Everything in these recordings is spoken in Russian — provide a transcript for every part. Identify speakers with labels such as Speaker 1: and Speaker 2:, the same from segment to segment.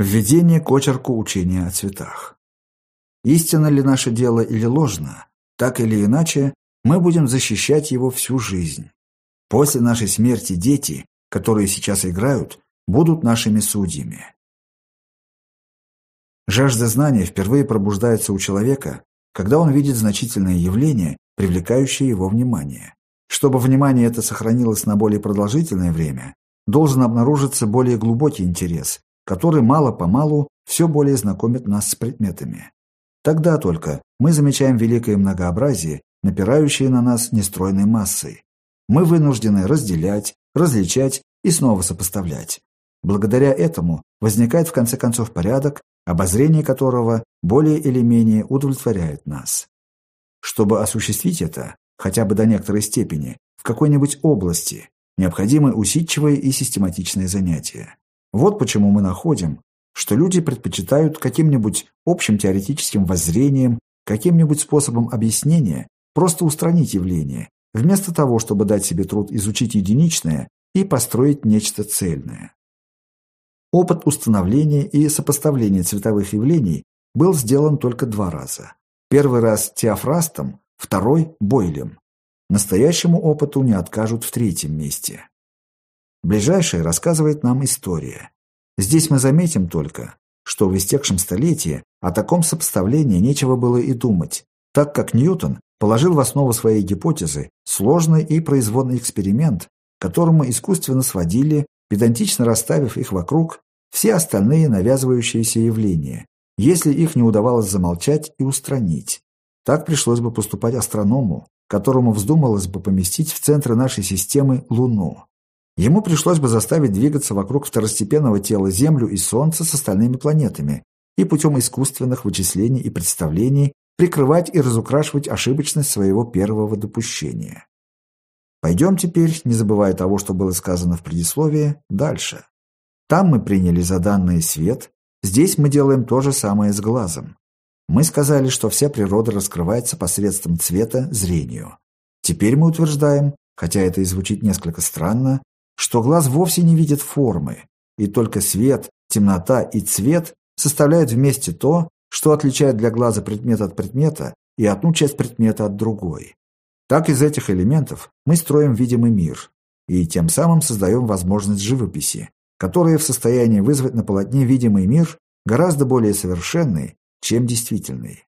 Speaker 1: Введение к очерку учения о цветах. Истинно ли наше дело или ложно, так или иначе, мы будем защищать его всю жизнь. После нашей смерти дети, которые сейчас играют, будут нашими судьями. Жажда знания впервые пробуждается у человека, когда он видит значительное явление, привлекающее его внимание. Чтобы внимание это сохранилось на более продолжительное время, должен обнаружиться более глубокий интерес, который мало-помалу все более знакомит нас с предметами. Тогда только мы замечаем великое многообразие, напирающее на нас нестройной массой. Мы вынуждены разделять, различать и снова сопоставлять. Благодаря этому возникает в конце концов порядок, обозрение которого более или менее удовлетворяет нас. Чтобы осуществить это, хотя бы до некоторой степени, в какой-нибудь области, необходимы усидчивые и систематичные занятия. Вот почему мы находим, что люди предпочитают каким-нибудь общим теоретическим воззрением, каким-нибудь способом объяснения просто устранить явление, вместо того, чтобы дать себе труд изучить единичное и построить нечто цельное. Опыт установления и сопоставления цветовых явлений был сделан только два раза. Первый раз Теофрастом, второй – Бойлем. Настоящему опыту не откажут в третьем месте. Ближайшее рассказывает нам история. Здесь мы заметим только, что в истекшем столетии о таком сопоставлении нечего было и думать, так как Ньютон положил в основу своей гипотезы сложный и производный эксперимент, которому искусственно сводили, педантично расставив их вокруг, все остальные навязывающиеся явления, если их не удавалось замолчать и устранить. Так пришлось бы поступать астроному, которому вздумалось бы поместить в центр нашей системы Луну. Ему пришлось бы заставить двигаться вокруг второстепенного тела Землю и Солнце с остальными планетами и путем искусственных вычислений и представлений прикрывать и разукрашивать ошибочность своего первого допущения. Пойдем теперь, не забывая того, что было сказано в предисловии, дальше. Там мы приняли за данный свет, здесь мы делаем то же самое с глазом. Мы сказали, что вся природа раскрывается посредством цвета зрению. Теперь мы утверждаем, хотя это и звучит несколько странно, что глаз вовсе не видит формы, и только свет, темнота и цвет составляют вместе то, что отличает для глаза предмет от предмета и одну часть предмета от другой. Так из этих элементов мы строим видимый мир и тем самым создаем возможность живописи, которая в состоянии вызвать на полотне видимый мир гораздо более совершенный, чем действительный.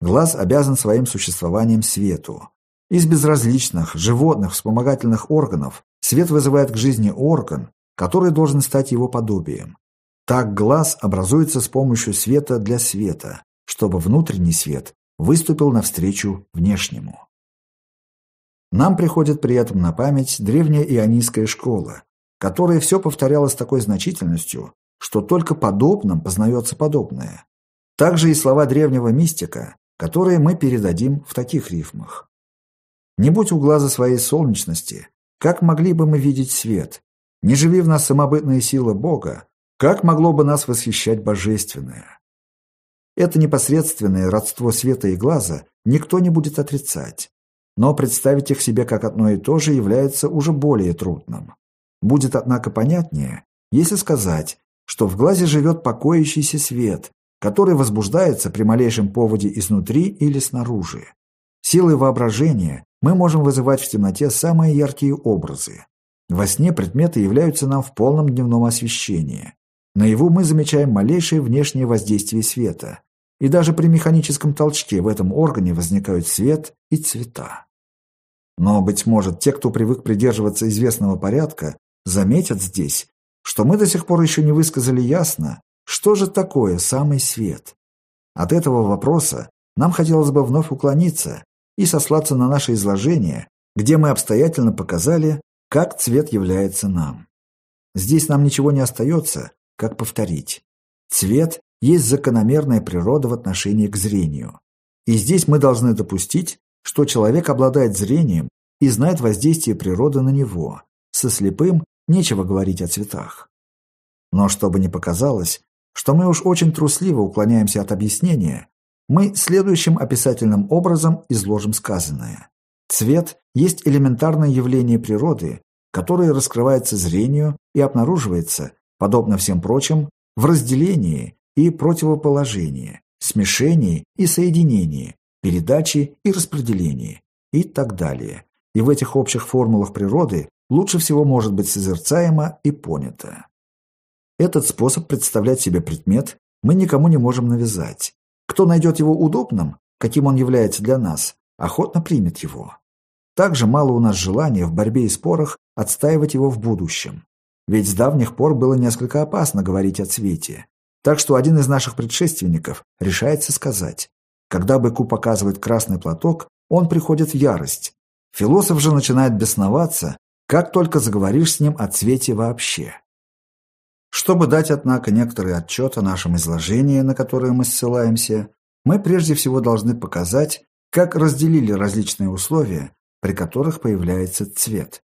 Speaker 1: Глаз обязан своим существованием свету. Из безразличных, животных, вспомогательных органов Свет вызывает к жизни орган, который должен стать его подобием. Так глаз образуется с помощью света для света, чтобы внутренний свет выступил навстречу внешнему. Нам приходит при этом на память древняя ионийская школа, которая все повторяла с такой значительностью, что только подобным познается подобное. Также и слова древнего мистика, которые мы передадим в таких рифмах. Не будь у глаза своей солнечности, как могли бы мы видеть свет? Не живи в нас самобытная сила Бога, как могло бы нас восхищать божественное? Это непосредственное родство света и глаза никто не будет отрицать. Но представить их себе как одно и то же является уже более трудным. Будет, однако, понятнее, если сказать, что в глазе живет покоящийся свет, который возбуждается при малейшем поводе изнутри или снаружи. Силой воображения мы можем вызывать в темноте самые яркие образы. Во сне предметы являются нам в полном дневном освещении. Наяву мы замечаем малейшее внешнее воздействие света. И даже при механическом толчке в этом органе возникают свет и цвета. Но, быть может, те, кто привык придерживаться известного порядка, заметят здесь, что мы до сих пор еще не высказали ясно, что же такое самый свет. От этого вопроса нам хотелось бы вновь уклониться и сослаться на наше изложение, где мы обстоятельно показали, как цвет является нам. Здесь нам ничего не остается, как повторить. Цвет есть закономерная природа в отношении к зрению. И здесь мы должны допустить, что человек обладает зрением и знает воздействие природы на него. Со слепым нечего говорить о цветах. Но чтобы не показалось, что мы уж очень трусливо уклоняемся от объяснения, мы следующим описательным образом изложим сказанное. Цвет есть элементарное явление природы, которое раскрывается зрению и обнаруживается, подобно всем прочим, в разделении и противоположении, смешении и соединении, передаче и распределении и так далее. И в этих общих формулах природы лучше всего может быть созерцаемо и понято. Этот способ представлять себе предмет мы никому не можем навязать. Кто найдет его удобным, каким он является для нас, охотно примет его. Также мало у нас желания в борьбе и спорах отстаивать его в будущем. Ведь с давних пор было несколько опасно говорить о цвете. Так что один из наших предшественников решается сказать, когда быку показывает красный платок, он приходит в ярость. Философ же начинает бесноваться, как только заговоришь с ним о цвете вообще. Чтобы дать, однако, некоторый отчет о нашем изложении, на которое мы ссылаемся, мы прежде всего должны показать, как разделили различные условия, при которых появляется цвет.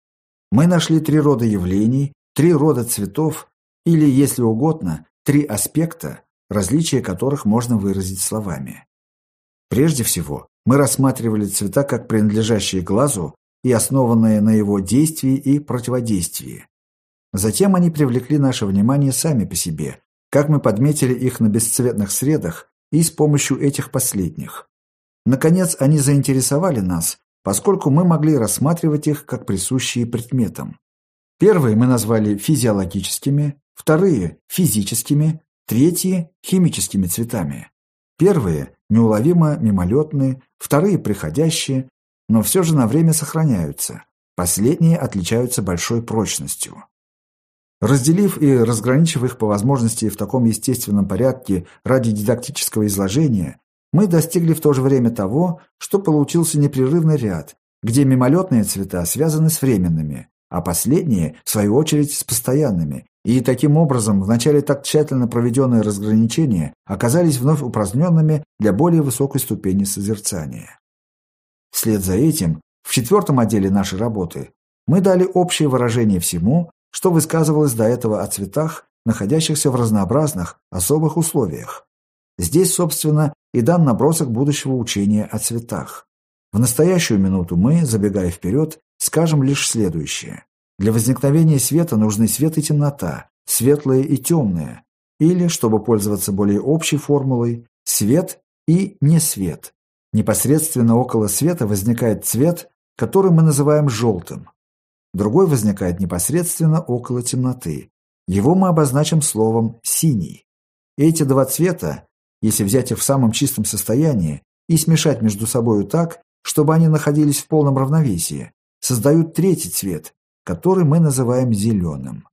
Speaker 1: Мы нашли три рода явлений, три рода цветов, или, если угодно, три аспекта, различия которых можно выразить словами. Прежде всего, мы рассматривали цвета как принадлежащие глазу и основанные на его действии и противодействии. Затем они привлекли наше внимание сами по себе, как мы подметили их на бесцветных средах и с помощью этих последних. Наконец, они заинтересовали нас, поскольку мы могли рассматривать их как присущие предметам. Первые мы назвали физиологическими, вторые – физическими, третьи – химическими цветами. Первые – неуловимо мимолетные, вторые – приходящие, но все же на время сохраняются. Последние отличаются большой прочностью. Разделив и разграничив их по возможности в таком естественном порядке ради дидактического изложения, мы достигли в то же время того, что получился непрерывный ряд, где мимолетные цвета связаны с временными, а последние, в свою очередь, с постоянными, и таким образом вначале так тщательно проведенные разграничения оказались вновь упраздненными для более высокой ступени созерцания. Вслед за этим, в четвертом отделе нашей работы, мы дали общее выражение всему, что высказывалось до этого о цветах, находящихся в разнообразных, особых условиях. Здесь, собственно, и дан набросок будущего учения о цветах. В настоящую минуту мы, забегая вперед, скажем лишь следующее. Для возникновения света нужны свет и темнота, светлое и темное, или, чтобы пользоваться более общей формулой, свет и несвет. Непосредственно около света возникает цвет, который мы называем желтым, Другой возникает непосредственно около темноты. Его мы обозначим словом «синий». Эти два цвета, если взять их в самом чистом состоянии и смешать между собою так, чтобы они находились в полном равновесии, создают третий цвет, который мы называем зеленым.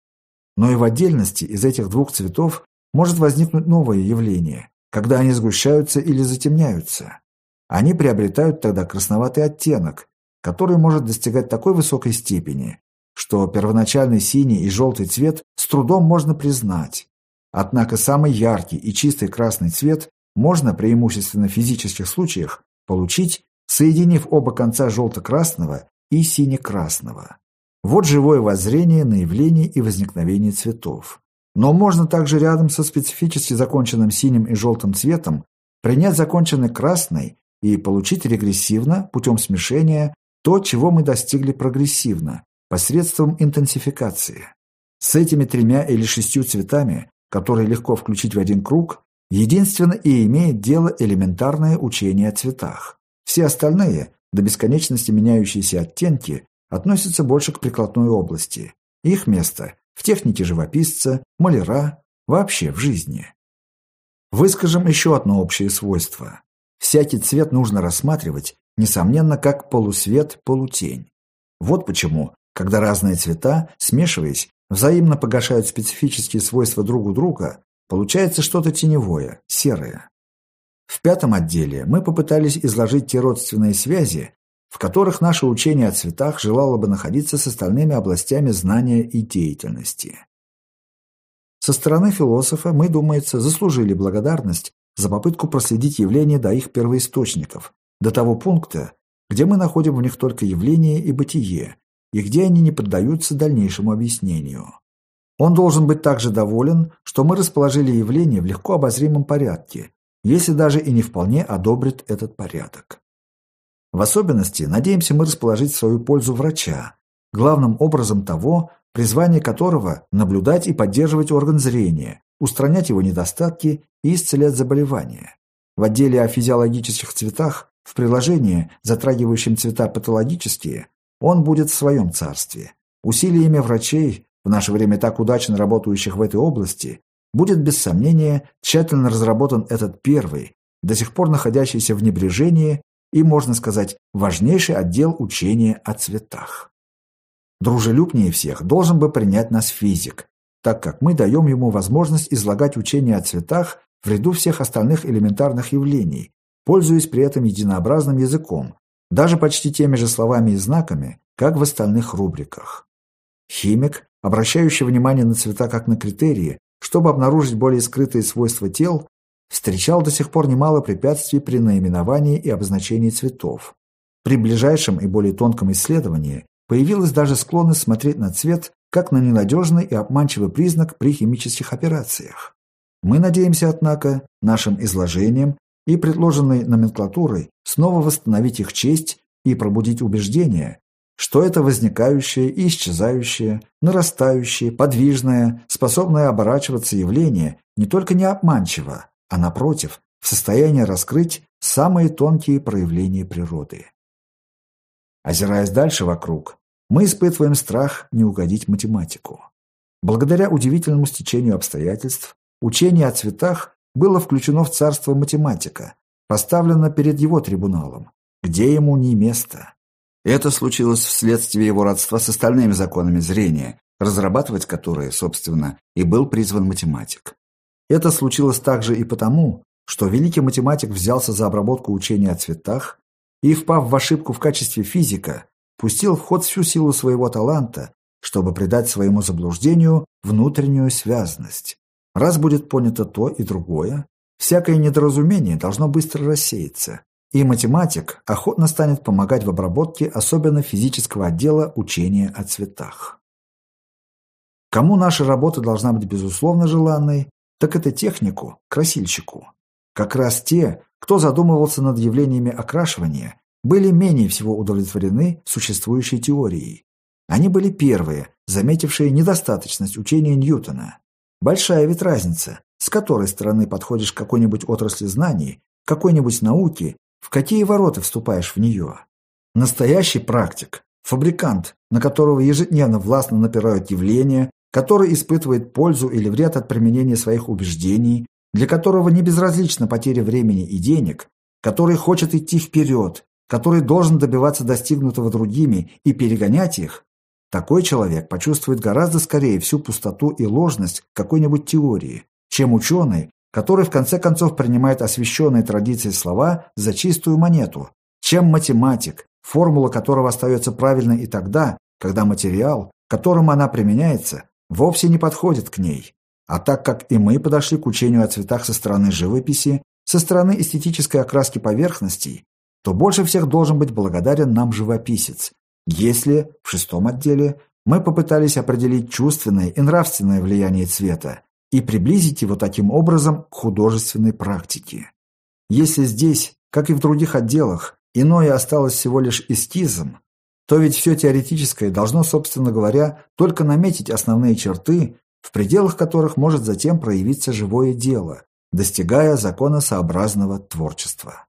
Speaker 1: Но и в отдельности из этих двух цветов может возникнуть новое явление, когда они сгущаются или затемняются. Они приобретают тогда красноватый оттенок, который может достигать такой высокой степени, что первоначальный синий и желтый цвет с трудом можно признать. Однако самый яркий и чистый красный цвет можно преимущественно в физических случаях получить, соединив оба конца желто-красного и сине-красного. Вот живое воззрение на явление и возникновение цветов. Но можно также рядом со специфически законченным синим и желтым цветом принять законченный красный и получить регрессивно, путем смешения, то, чего мы достигли прогрессивно, посредством интенсификации. С этими тремя или шестью цветами, которые легко включить в один круг, единственно и имеет дело элементарное учение о цветах. Все остальные, до бесконечности меняющиеся оттенки, относятся больше к прикладной области. Их место в технике живописца, маляра, вообще в жизни. Выскажем еще одно общее свойство. Всякий цвет нужно рассматривать несомненно, как полусвет-полутень. Вот почему, когда разные цвета, смешиваясь, взаимно погашают специфические свойства друг у друга, получается что-то теневое, серое. В пятом отделе мы попытались изложить те родственные связи, в которых наше учение о цветах желало бы находиться с остальными областями знания и деятельности. Со стороны философа мы, думается, заслужили благодарность за попытку проследить явления до их первоисточников, до того пункта, где мы находим в них только явление и бытие, и где они не поддаются дальнейшему объяснению. Он должен быть также доволен, что мы расположили явление в легко обозримом порядке, если даже и не вполне одобрит этот порядок. В особенности надеемся мы расположить в свою пользу врача, главным образом того, призвание которого – наблюдать и поддерживать орган зрения, устранять его недостатки и исцелять заболевания. В отделе о физиологических цветах, в приложении, затрагивающем цвета патологические, он будет в своем царстве. Усилиями врачей, в наше время так удачно работающих в этой области, будет без сомнения тщательно разработан этот первый, до сих пор находящийся в небрежении и, можно сказать, важнейший отдел учения о цветах. Дружелюбнее всех должен бы принять нас физик, так как мы даем ему возможность излагать учение о цветах в ряду всех остальных элементарных явлений, пользуясь при этом единообразным языком, даже почти теми же словами и знаками, как в остальных рубриках. Химик, обращающий внимание на цвета как на критерии, чтобы обнаружить более скрытые свойства тел, встречал до сих пор немало препятствий при наименовании и обозначении цветов. При ближайшем и более тонком исследовании появилась даже склонность смотреть на цвет как на ненадежный и обманчивый признак при химических операциях. Мы надеемся, однако, нашим изложением и предложенной номенклатурой снова восстановить их честь и пробудить убеждение, что это возникающее и исчезающее, нарастающее, подвижное, способное оборачиваться явление не только не обманчиво, а напротив, в состоянии раскрыть самые тонкие проявления природы. Озираясь дальше вокруг, мы испытываем страх не угодить математику. Благодаря удивительному стечению обстоятельств, учение о цветах было включено в царство математика, поставлено перед его трибуналом, где ему не место. Это случилось вследствие его родства с остальными законами зрения, разрабатывать которые, собственно, и был призван математик. Это случилось также и потому, что великий математик взялся за обработку учения о цветах и, впав в ошибку в качестве физика, пустил в ход всю силу своего таланта, чтобы придать своему заблуждению внутреннюю связность. Раз будет понято то и другое, всякое недоразумение должно быстро рассеяться, и математик охотно станет помогать в обработке особенно физического отдела учения о цветах. Кому наша работа должна быть безусловно желанной, так это технику, красильщику. Как раз те, кто задумывался над явлениями окрашивания, были менее всего удовлетворены существующей теорией. Они были первые, заметившие недостаточность учения Ньютона. Большая ведь разница, с которой стороны подходишь к какой-нибудь отрасли знаний, какой-нибудь науке в какие ворота вступаешь в нее? Настоящий практик, фабрикант, на которого ежедневно властно напирают явления, который испытывает пользу или вред от применения своих убеждений, для которого не безразлична потеря времени и денег, который хочет идти вперед, который должен добиваться достигнутого другими и перегонять их, такой человек почувствует гораздо скорее всю пустоту и ложность какой-нибудь теории, чем ученый, который в конце концов принимает освященные традиции слова за чистую монету, чем математик, формула которого остается правильной и тогда, когда материал, которым она применяется, вовсе не подходит к ней. А так как и мы подошли к учению о цветах со стороны живописи, со стороны эстетической окраски поверхностей, то больше всех должен быть благодарен нам живописец, если в шестом отделе мы попытались определить чувственное и нравственное влияние цвета, и приблизить его таким образом к художественной практике. Если здесь, как и в других отделах, иное осталось всего лишь эскизом, то ведь все теоретическое должно, собственно говоря, только наметить основные черты, в пределах которых может затем проявиться живое дело, достигая законосообразного творчества.